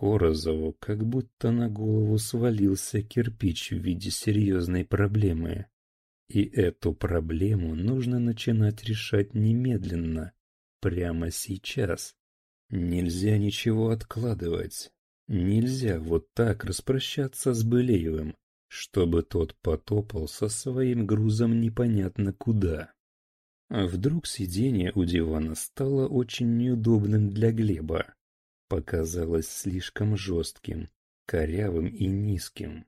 Корозову как будто на голову свалился кирпич в виде серьезной проблемы. И эту проблему нужно начинать решать немедленно, прямо сейчас. Нельзя ничего откладывать. Нельзя вот так распрощаться с Былеевым, чтобы тот потопал со своим грузом непонятно куда. А вдруг сиденье у дивана стало очень неудобным для Глеба показалось слишком жестким, корявым и низким.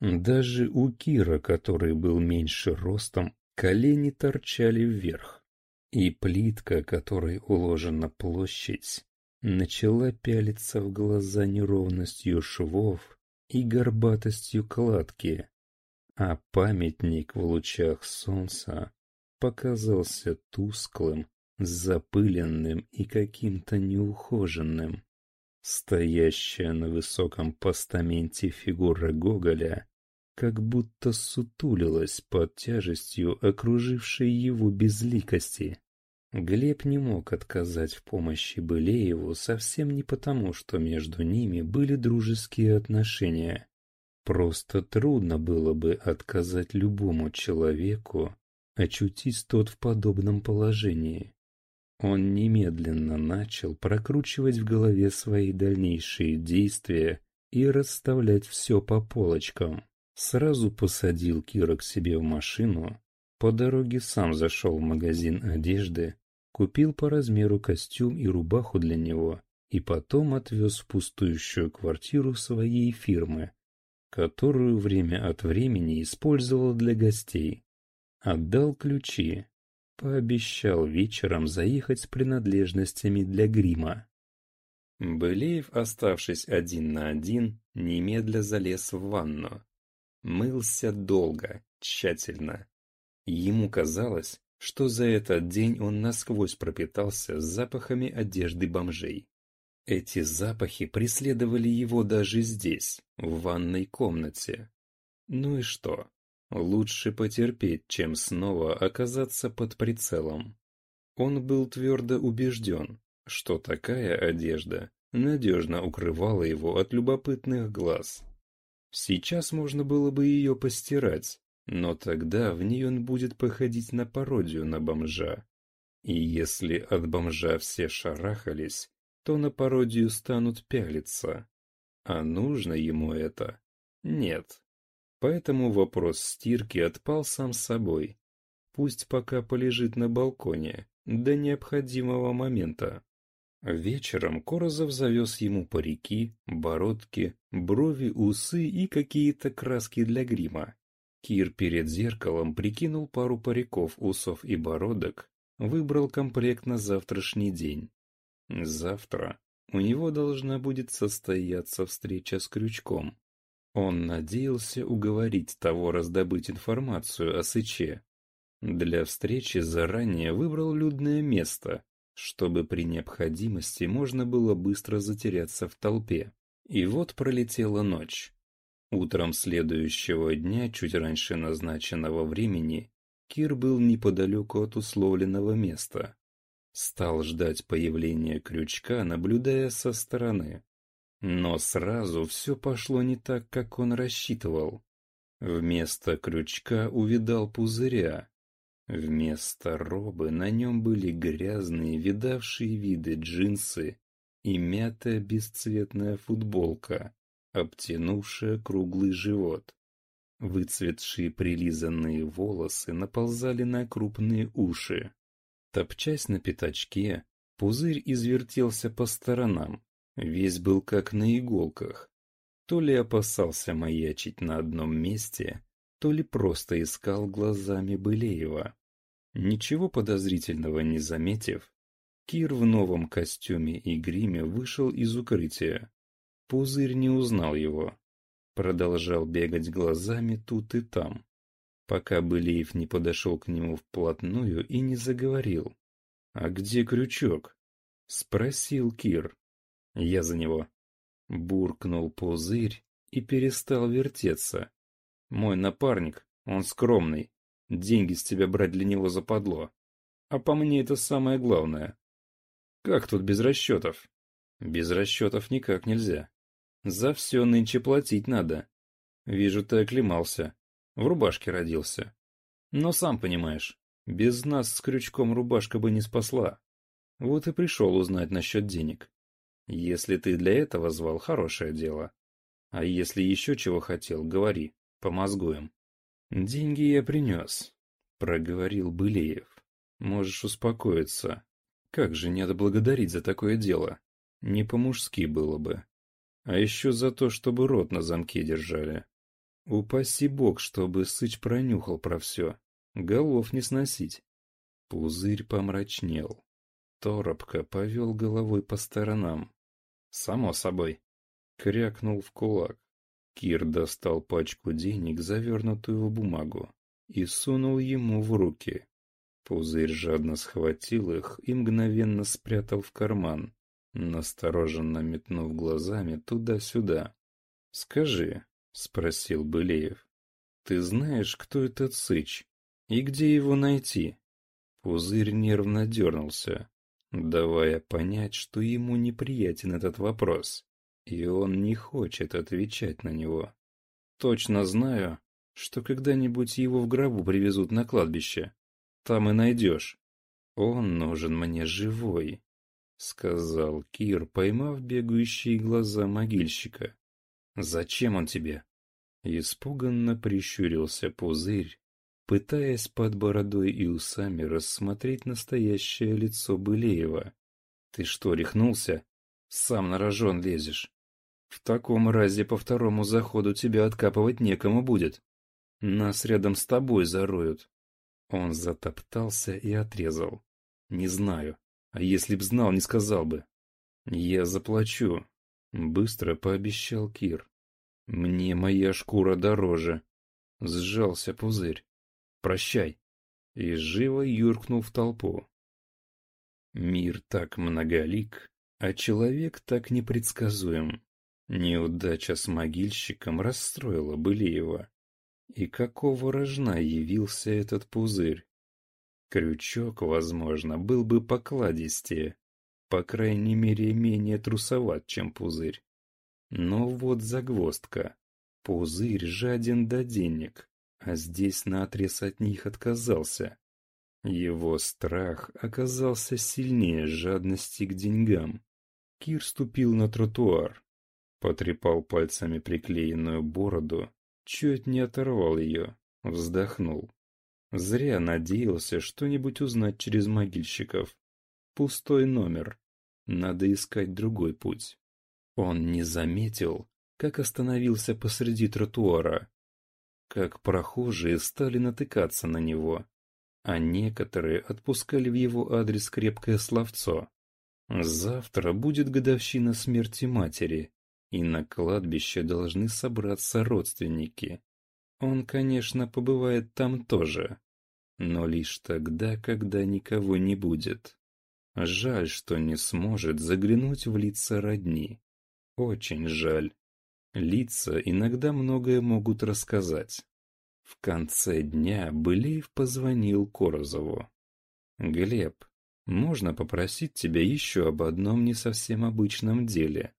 Даже у Кира, который был меньше ростом, колени торчали вверх, и плитка, которой уложена площадь, начала пялиться в глаза неровностью швов и горбатостью кладки, а памятник в лучах солнца показался тусклым, запыленным и каким-то неухоженным. Стоящая на высоком постаменте фигура Гоголя как будто сутулилась под тяжестью окружившей его безликости. Глеб не мог отказать в помощи Былееву совсем не потому, что между ними были дружеские отношения. Просто трудно было бы отказать любому человеку, очутись тот в подобном положении. Он немедленно начал прокручивать в голове свои дальнейшие действия и расставлять все по полочкам. Сразу посадил Кира к себе в машину, по дороге сам зашел в магазин одежды, купил по размеру костюм и рубаху для него и потом отвез в пустующую квартиру своей фирмы, которую время от времени использовал для гостей. Отдал ключи, Пообещал вечером заехать с принадлежностями для грима. Былеев, оставшись один на один, немедля залез в ванну. Мылся долго, тщательно. Ему казалось, что за этот день он насквозь пропитался запахами одежды бомжей. Эти запахи преследовали его даже здесь, в ванной комнате. Ну и что? Лучше потерпеть, чем снова оказаться под прицелом. Он был твердо убежден, что такая одежда надежно укрывала его от любопытных глаз. Сейчас можно было бы ее постирать, но тогда в ней он будет походить на пародию на бомжа. И если от бомжа все шарахались, то на пародию станут пялиться. А нужно ему это? Нет. Поэтому вопрос стирки отпал сам собой. Пусть пока полежит на балконе, до необходимого момента. Вечером Корозов завез ему парики, бородки, брови, усы и какие-то краски для грима. Кир перед зеркалом прикинул пару париков, усов и бородок, выбрал комплект на завтрашний день. Завтра у него должна будет состояться встреча с Крючком. Он надеялся уговорить того раздобыть информацию о Сыче. Для встречи заранее выбрал людное место, чтобы при необходимости можно было быстро затеряться в толпе. И вот пролетела ночь. Утром следующего дня, чуть раньше назначенного времени, Кир был неподалеку от условленного места. Стал ждать появления крючка, наблюдая со стороны. Но сразу все пошло не так, как он рассчитывал. Вместо крючка увидал пузыря. Вместо робы на нем были грязные, видавшие виды джинсы и мятая бесцветная футболка, обтянувшая круглый живот. Выцветшие прилизанные волосы наползали на крупные уши. Топчась на пятачке, пузырь извертелся по сторонам, Весь был как на иголках. То ли опасался маячить на одном месте, то ли просто искал глазами Былеева. Ничего подозрительного не заметив, Кир в новом костюме и гриме вышел из укрытия. Пузырь не узнал его. Продолжал бегать глазами тут и там, пока Былеев не подошел к нему вплотную и не заговорил. «А где крючок?» — спросил Кир. Я за него. Буркнул пузырь и перестал вертеться. Мой напарник, он скромный. Деньги с тебя брать для него западло. А по мне это самое главное. Как тут без расчетов? Без расчетов никак нельзя. За все нынче платить надо. Вижу, ты оклемался. В рубашке родился. Но сам понимаешь, без нас с крючком рубашка бы не спасла. Вот и пришел узнать насчет денег. Если ты для этого звал, хорошее дело. А если еще чего хотел, говори, помозгуем. Деньги я принес, проговорил Былеев. Можешь успокоиться. Как же не отблагодарить за такое дело? Не по-мужски было бы. А еще за то, чтобы рот на замке держали. Упаси бог, чтобы Сыч пронюхал про все. Голов не сносить. Пузырь помрачнел. Торопко повел головой по сторонам. Само собой. Крякнул в кулак. Кир достал пачку денег, завернутую в бумагу, и сунул ему в руки. Пузырь жадно схватил их и мгновенно спрятал в карман, настороженно метнув глазами туда-сюда. «Скажи», — спросил Былеев, — «ты знаешь, кто этот Сыч и где его найти?» Пузырь нервно дернулся, давая понять, что ему неприятен этот вопрос, и он не хочет отвечать на него. «Точно знаю, что когда-нибудь его в гробу привезут на кладбище», там и найдешь. Он нужен мне живой, — сказал Кир, поймав бегающие глаза могильщика. Зачем он тебе? Испуганно прищурился пузырь, пытаясь под бородой и усами рассмотреть настоящее лицо Былеева. Ты что, рехнулся? Сам на рожон лезешь. В таком разе по второму заходу тебя откапывать некому будет. Нас рядом с тобой зароют. Он затоптался и отрезал. «Не знаю. А если б знал, не сказал бы». «Я заплачу», — быстро пообещал Кир. «Мне моя шкура дороже». Сжался пузырь. «Прощай». И живо юркнул в толпу. Мир так многолик, а человек так непредсказуем. Неудача с могильщиком расстроила Былеева. И какого рожна явился этот пузырь? Крючок, возможно, был бы покладистее, по крайней мере, менее трусоват, чем пузырь. Но вот загвоздка. Пузырь жаден до денег, а здесь наотрез от них отказался. Его страх оказался сильнее жадности к деньгам. Кир ступил на тротуар, потрепал пальцами приклеенную бороду чуть не оторвал ее, вздохнул. Зря надеялся что-нибудь узнать через могильщиков. Пустой номер. Надо искать другой путь. Он не заметил, как остановился посреди тротуара, как прохожие стали натыкаться на него, а некоторые отпускали в его адрес крепкое словцо. Завтра будет годовщина смерти матери, и на кладбище должны собраться родственники. Он, конечно, побывает там тоже, но лишь тогда, когда никого не будет. Жаль, что не сможет заглянуть в лица родни. Очень жаль. Лица иногда многое могут рассказать. В конце дня Былеев позвонил Корозову. «Глеб, можно попросить тебя еще об одном не совсем обычном деле?»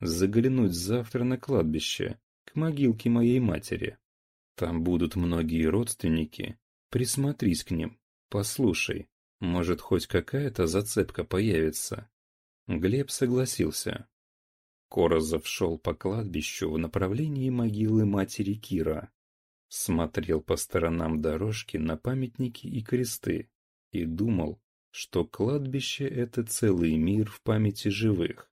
заглянуть завтра на кладбище, к могилке моей матери. Там будут многие родственники. Присмотрись к ним, послушай, может, хоть какая-то зацепка появится. Глеб согласился. Корозов шел по кладбищу в направлении могилы матери Кира. Смотрел по сторонам дорожки на памятники и кресты и думал, что кладбище — это целый мир в памяти живых.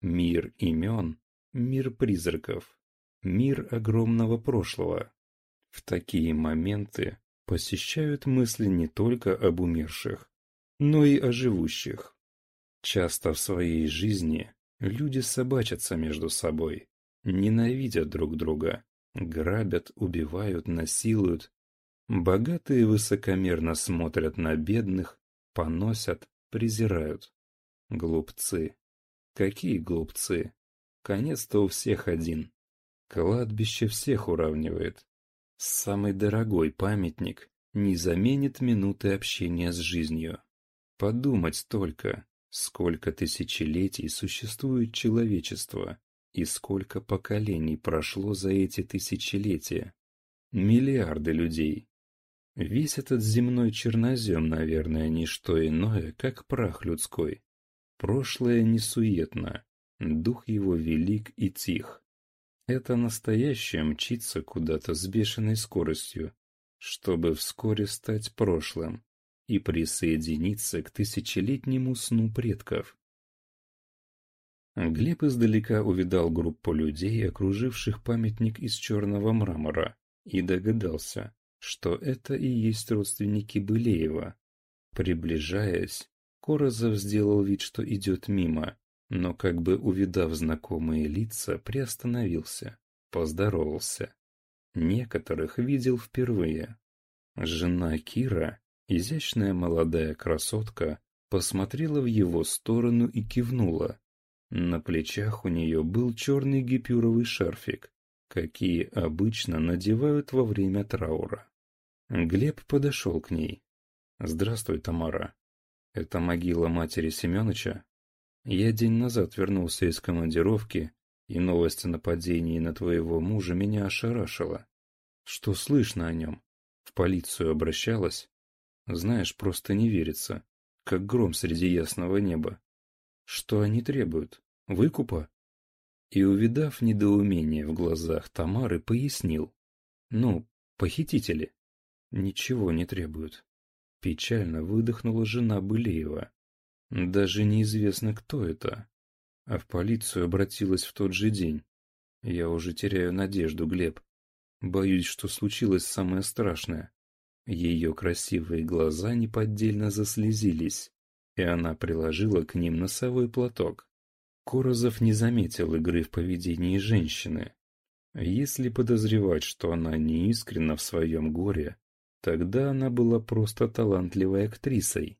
Мир имен, мир призраков, мир огромного прошлого. В такие моменты посещают мысли не только об умерших, но и о живущих. Часто в своей жизни люди собачатся между собой, ненавидят друг друга, грабят, убивают, насилуют. Богатые высокомерно смотрят на бедных, поносят, презирают. Глупцы. Какие глупцы. Конец-то у всех один. Кладбище всех уравнивает. Самый дорогой памятник не заменит минуты общения с жизнью. Подумать только, сколько тысячелетий существует человечество, И сколько поколений прошло за эти тысячелетия? Миллиарды людей. Весь этот земной чернозем, наверное, не что иное, как прах людской. Прошлое несуетно, дух его велик и тих. Это настоящее мчится куда-то с бешеной скоростью, чтобы вскоре стать прошлым и присоединиться к тысячелетнему сну предков. Глеб издалека увидал группу людей, окруживших памятник из черного мрамора, и догадался, что это и есть родственники Былеева. Приближаясь, Корозов сделал вид, что идет мимо, но как бы увидав знакомые лица, приостановился, поздоровался. Некоторых видел впервые. Жена Кира, изящная молодая красотка, посмотрела в его сторону и кивнула. На плечах у нее был черный гипюровый шарфик, какие обычно надевают во время траура. Глеб подошел к ней. «Здравствуй, Тамара. Это могила матери Семеновича? Я день назад вернулся из командировки, и новость о нападении на твоего мужа меня ошарашила. Что слышно о нем? В полицию обращалась? Знаешь, просто не верится, как гром среди ясного неба. Что они требуют? Выкупа? И, увидав недоумение в глазах Тамары, пояснил. Ну, похитители. Ничего не требуют. Печально выдохнула жена Былеева. Даже неизвестно, кто это. А в полицию обратилась в тот же день. Я уже теряю надежду, Глеб. Боюсь, что случилось самое страшное. Ее красивые глаза неподдельно заслезились и она приложила к ним носовой платок. Корозов не заметил игры в поведении женщины. Если подозревать, что она не искренна в своем горе, тогда она была просто талантливой актрисой.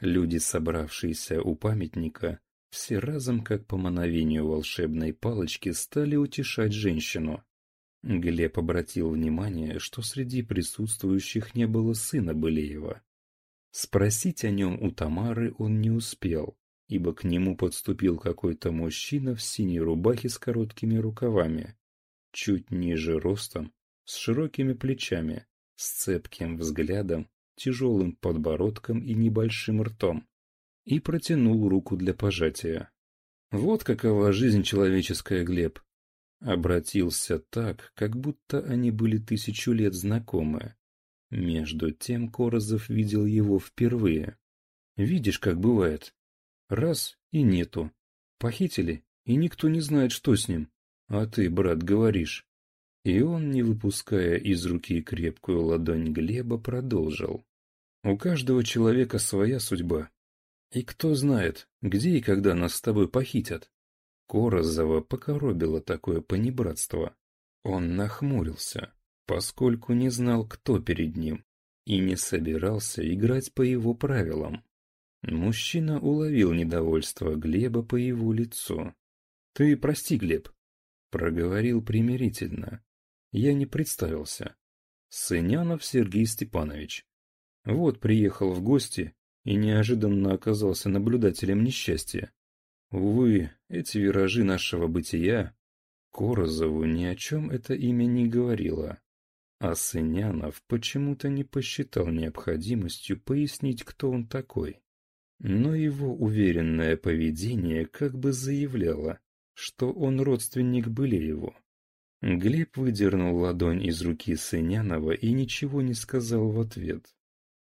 Люди, собравшиеся у памятника, все разом, как по мановению волшебной палочки, стали утешать женщину. Глеб обратил внимание, что среди присутствующих не было сына Былеева. Спросить о нем у Тамары он не успел, ибо к нему подступил какой-то мужчина в синей рубахе с короткими рукавами, чуть ниже ростом, с широкими плечами, с цепким взглядом, тяжелым подбородком и небольшим ртом, и протянул руку для пожатия. Вот какова жизнь человеческая, Глеб. Обратился так, как будто они были тысячу лет знакомы. Между тем Корозов видел его впервые. Видишь, как бывает. Раз — и нету. Похитили, и никто не знает, что с ним. А ты, брат, говоришь. И он, не выпуская из руки крепкую ладонь Глеба, продолжил. У каждого человека своя судьба. И кто знает, где и когда нас с тобой похитят. Корозова покоробило такое понебратство. Он нахмурился поскольку не знал, кто перед ним, и не собирался играть по его правилам. Мужчина уловил недовольство Глеба по его лицу. «Ты прости, Глеб», — проговорил примирительно. «Я не представился. Сынянов Сергей Степанович. Вот приехал в гости и неожиданно оказался наблюдателем несчастья. Увы, эти виражи нашего бытия Корозову ни о чем это имя не говорило. А Сынянов почему-то не посчитал необходимостью пояснить, кто он такой. Но его уверенное поведение как бы заявляло, что он родственник Былееву. Глеб выдернул ладонь из руки Сынянова и ничего не сказал в ответ.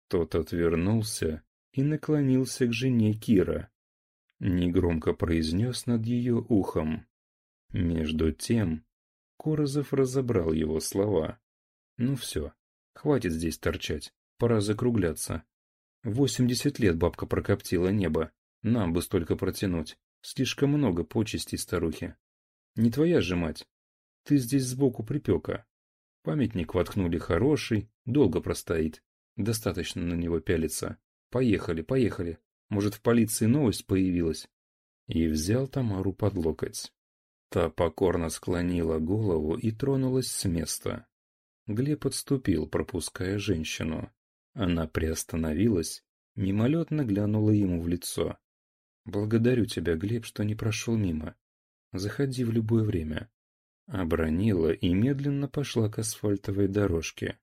Тот отвернулся и наклонился к жене Кира. Негромко произнес над ее ухом. Между тем Корозов разобрал его слова. Ну все, хватит здесь торчать, пора закругляться. Восемьдесят лет бабка прокоптила небо, нам бы столько протянуть. Слишком много почестей старухи. Не твоя же мать. Ты здесь сбоку припека. Памятник воткнули хороший, долго простоит. Достаточно на него пялиться. Поехали, поехали. Может, в полиции новость появилась? И взял Тамару под локоть. Та покорно склонила голову и тронулась с места. Глеб отступил, пропуская женщину. Она приостановилась, мимолетно глянула ему в лицо. «Благодарю тебя, Глеб, что не прошел мимо. Заходи в любое время. Обронила и медленно пошла к асфальтовой дорожке.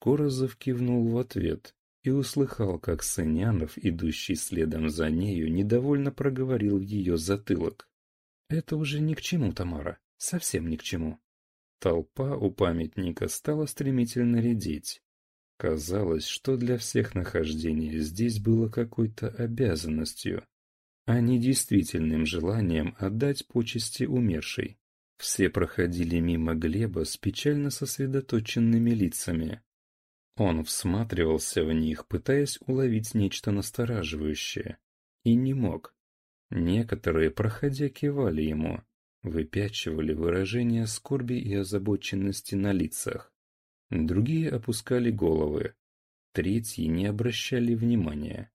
Корозов кивнул в ответ и услыхал, как Сынянов, идущий следом за нею, недовольно проговорил в ее затылок. «Это уже ни к чему, Тамара, совсем ни к чему». Толпа у памятника стала стремительно редеть. Казалось, что для всех нахождение здесь было какой-то обязанностью, а не действительным желанием отдать почести умершей. Все проходили мимо Глеба с печально сосредоточенными лицами. Он всматривался в них, пытаясь уловить нечто настораживающее, и не мог. Некоторые, проходя, кивали ему, выпячивали выражения скорби и озабоченности на лицах. Другие опускали головы, третьи не обращали внимания.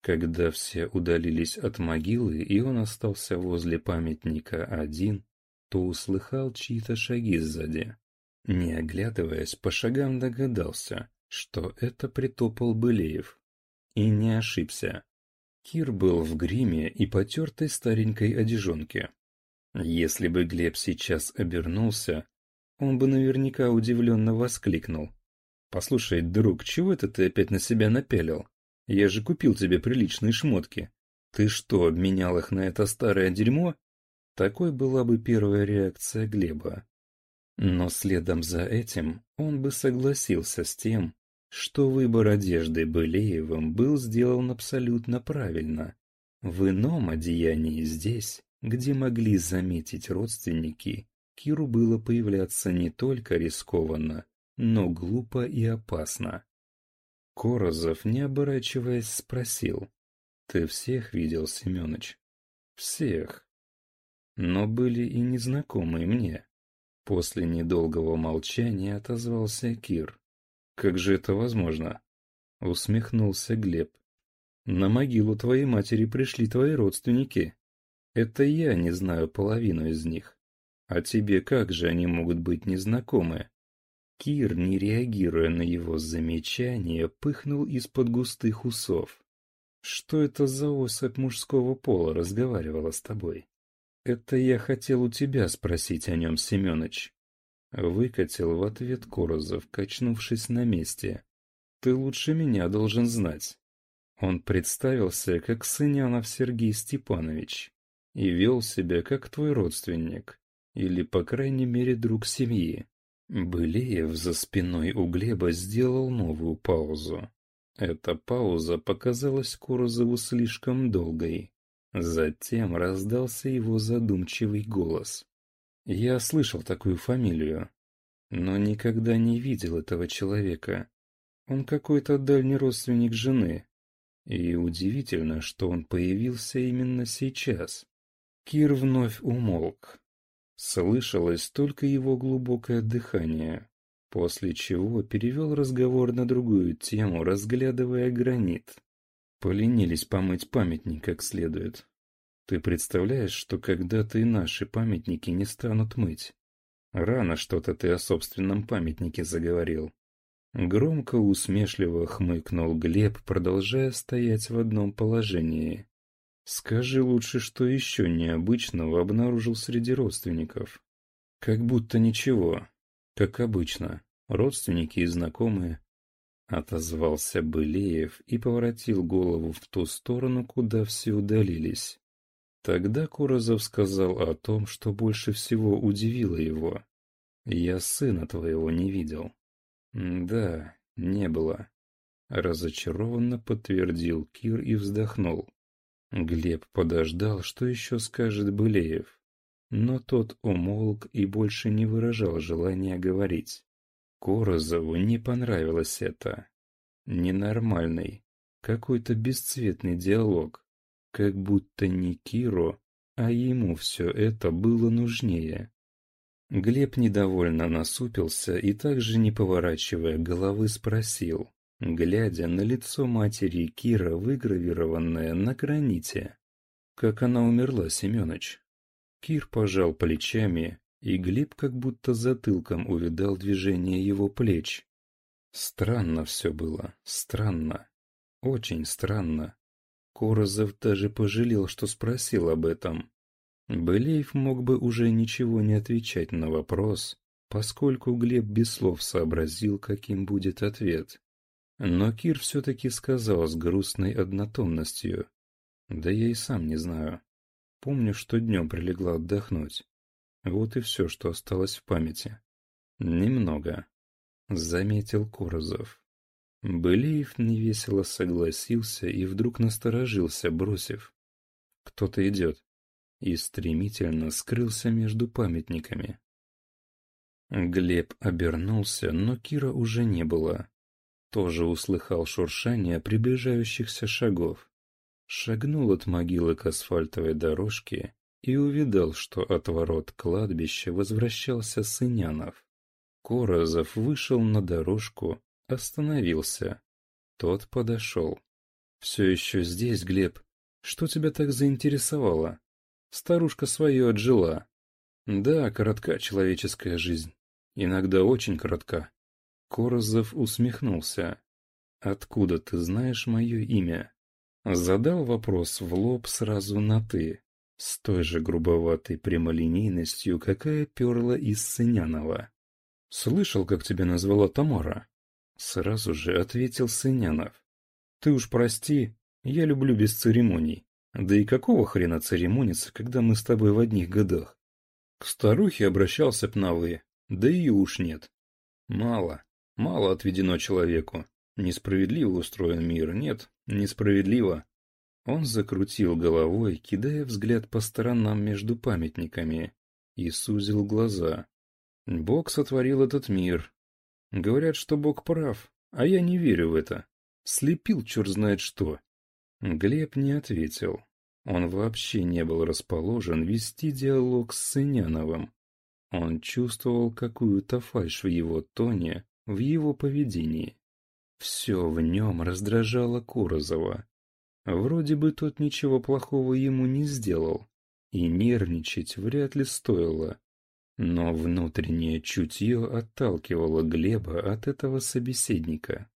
Когда все удалились от могилы, и он остался возле памятника один, то услыхал чьи-то шаги сзади. Не оглядываясь, по шагам догадался, что это притопал Былеев. И не ошибся. Кир был в гриме и потертой старенькой одежонке. Если бы Глеб сейчас обернулся, он бы наверняка удивленно воскликнул. «Послушай, друг, чего это ты опять на себя напялил? Я же купил тебе приличные шмотки. Ты что, обменял их на это старое дерьмо?» Такой была бы первая реакция Глеба. Но следом за этим он бы согласился с тем, что выбор одежды Былеевым был сделан абсолютно правильно. В ином одеянии здесь, где могли заметить родственники, Киру было появляться не только рискованно, но глупо и опасно. Корозов, не оборачиваясь, спросил. «Ты всех видел, Семёныч?» «Всех. Но были и незнакомые мне». После недолгого молчания отозвался Кир. «Как же это возможно?» — усмехнулся Глеб. «На могилу твоей матери пришли твои родственники. Это я не знаю половину из них. А тебе как же они могут быть незнакомы?» Кир, не реагируя на его замечание, пыхнул из-под густых усов. «Что это за особь мужского пола разговаривала с тобой?» «Это я хотел у тебя спросить о нем, Семёныч. Выкатил в ответ Корозов, качнувшись на месте. «Ты лучше меня должен знать». Он представился как Сынянов Сергей Степанович и вел себя как твой родственник, или, по крайней мере, друг семьи. Былеев за спиной у Глеба сделал новую паузу. Эта пауза показалась Корозову слишком долгой. Затем раздался его задумчивый голос. Я слышал такую фамилию, но никогда не видел этого человека. Он какой-то дальний родственник жены. И удивительно, что он появился именно сейчас. Кир вновь умолк. Слышалось только его глубокое дыхание, после чего перевел разговор на другую тему, разглядывая гранит. Поленились помыть памятник как следует. Ты представляешь, что когда-то и наши памятники не станут мыть? Рано что-то ты о собственном памятнике заговорил. Громко усмешливо хмыкнул Глеб, продолжая стоять в одном положении. Скажи лучше, что еще необычного обнаружил среди родственников. Как будто ничего. Как обычно. Родственники и знакомые. Отозвался Былеев и поворотил голову в ту сторону, куда все удалились. Тогда Курозов сказал о том, что больше всего удивило его. «Я сына твоего не видел». «Да, не было», — разочарованно подтвердил Кир и вздохнул. Глеб подождал, что еще скажет Былеев, но тот умолк и больше не выражал желания говорить. Корозову не понравилось это. Ненормальный, какой-то бесцветный диалог. Как будто не Киро, а ему все это было нужнее. Глеб недовольно насупился и также, не поворачивая головы, спросил, глядя на лицо матери Кира, выгравированное на граните. «Как она умерла, Семёныч?» Кир пожал плечами, и Глеб как будто затылком увидал движение его плеч. Странно все было, странно, очень странно. Корозов даже пожалел, что спросил об этом. Былеев мог бы уже ничего не отвечать на вопрос, поскольку Глеб без слов сообразил, каким будет ответ. Но Кир все-таки сказал с грустной однотонностью. Да я и сам не знаю. Помню, что днем прилегла отдохнуть. Вот и все, что осталось в памяти. Немного. Заметил Корозов. Былиев невесело согласился и вдруг насторожился, бросив. Кто-то идет. И стремительно скрылся между памятниками. Глеб обернулся, но Кира уже не было. Тоже услыхал шуршание приближающихся шагов. Шагнул от могилы к асфальтовой дорожке и увидал, что от ворот кладбища возвращался Сынянов. Корозов вышел на дорожку, остановился. Тот подошел. «Все еще здесь, Глеб. Что тебя так заинтересовало? Старушка свое отжила. Да, коротка человеческая жизнь. Иногда очень коротка. Корозов усмехнулся. «Откуда ты знаешь мое имя?» Задал вопрос в лоб сразу на «ты», с той же грубоватой прямолинейностью, какая перла из Сынянова. «Слышал, как тебя назвала Тамара?» Сразу же ответил Сынянов. «Ты уж прости, я люблю без церемоний. Да и какого хрена церемониться, когда мы с тобой в одних годах?» К старухе обращался б да и уж нет. Мало, мало отведено человеку. Несправедливо устроен мир, нет, несправедливо. Он закрутил головой, кидая взгляд по сторонам между памятниками, и сузил глаза. Бог сотворил этот мир. Говорят, что Бог прав, а я не верю в это. Слепил черт знает что. Глеб не ответил. Он вообще не был расположен вести диалог с Сыняновым. Он чувствовал какую-то фальшь в его тоне, в его поведении. Все в нем раздражало Курозова. Вроде бы тот ничего плохого ему не сделал, и нервничать вряд ли стоило. Но внутреннее чутье отталкивало Глеба от этого собеседника.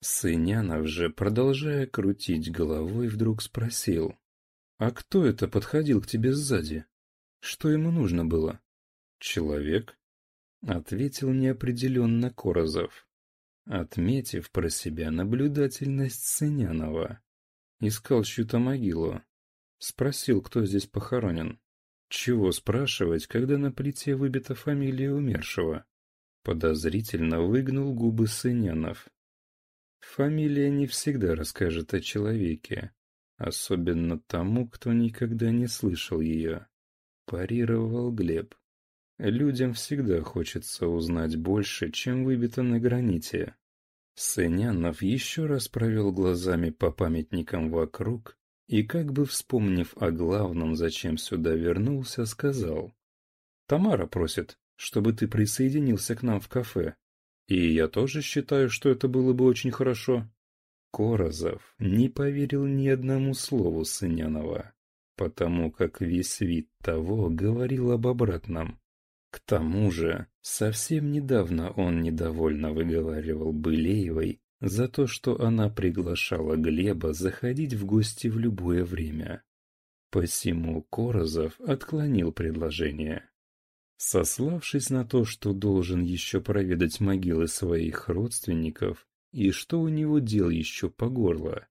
Сынянов же, продолжая крутить головой, вдруг спросил. «А кто это подходил к тебе сзади? Что ему нужно было?» «Человек?» — ответил неопределенно Корозов, отметив про себя наблюдательность Сынянова. Искал чью-то могилу. Спросил, кто здесь похоронен. Чего спрашивать, когда на плите выбита фамилия умершего? Подозрительно выгнул губы Сынянов. Фамилия не всегда расскажет о человеке, особенно тому, кто никогда не слышал ее. Парировал Глеб. Людям всегда хочется узнать больше, чем выбито на граните. Сынянов еще раз провел глазами по памятникам вокруг и, как бы вспомнив о главном, зачем сюда вернулся, сказал. «Тамара просит, чтобы ты присоединился к нам в кафе. И я тоже считаю, что это было бы очень хорошо». Корозов не поверил ни одному слову Сынянова, потому как весь вид того говорил об обратном. К тому же, совсем недавно он недовольно выговаривал Былеевой за то, что она приглашала Глеба заходить в гости в любое время. Посему Корозов отклонил предложение. Сославшись на то, что должен еще проведать могилы своих родственников и что у него дел еще по горло,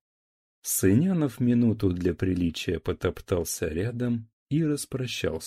Сынянов минуту для приличия потоптался рядом и распрощался.